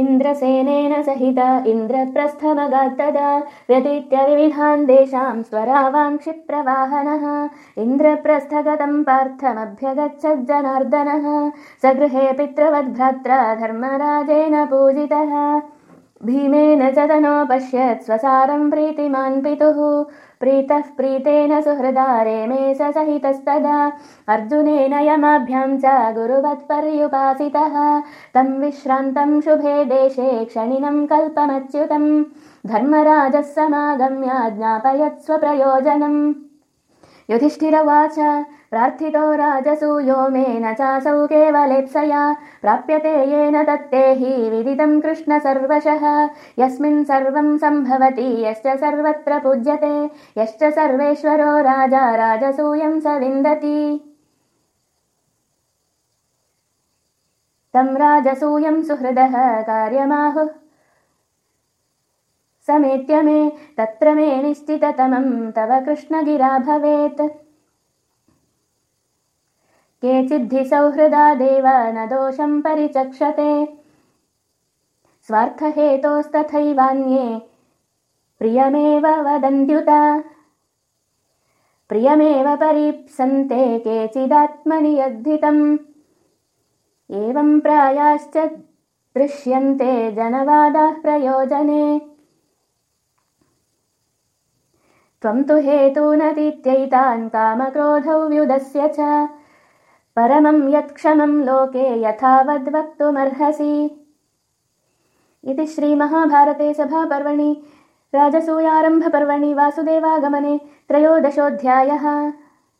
इन्द्रसेनेन सहित इन्द्रप्रस्थमगात्तदा व्यतीत्य विविधान् देशां स्वरावाङ्क्षिप्रवाहनः इन्द्रप्रस्थगतम् पार्थमभ्यगच्छज्जनार्दनः। स गृहे पितृवद्भ्रात्रा धर्मराजेन पूजितः भीमेन च तनोपश्यत् स्वसारम् प्रीतिमान् पितुः। प्रीतः प्रीतेन सुहृदा रेमे स सहितस्तदा अर्जुनेन यमाभ्याम् च गुरुवत्पर्युपासितः। तम् विश्रान्तम् शुभे देशे क्षणिनम् कल्पमच्युतम्। धर्मराजः समागम्य ज्ञापयत् स्वप्रयोजनम् युधिष्ठिरवाच प्रार्थितो राजसूयो मे न चासौ केवलेप्सया प्राप्यते येन तत्ते हि विदितम् कृष्ण सर्वशः। यस्मिन् सर्वम् सम्भवति यश्च सर्वत्र पूज्यते यश्च सर्वेश्वरो राजा राजसूयम् स विन्दति। तम् राजसूयम् सुहृदः कार्यमाहुः समेत्य मे तत्र मे निश्चिततमम् तव कृष्णगिरा भवेत्। केचिद्धि सौहृदा देव न दोषम् परिचक्षते। स्वार्थहेतोस्तथैवान्ये प्रियमेव वदन्त्युत। प्रियमेव परीप्सन्ते केचिदात्मनि यद्धितम् एवम् प्रायाश्च दृश्यन्ते जनवादाः प्रयोजने त्वम् तु हेतूनतीत्यैतान् कामक्रोधौ व्युदस्य च। परमम् यत्क्षमम् लोके यथावद्वक्तुमर्हसि। इति श्रीमहाभारते सभापर्वणि राजसूयारम्भपर्वणि वासुदेवागमने त्रयोदशोऽध्यायः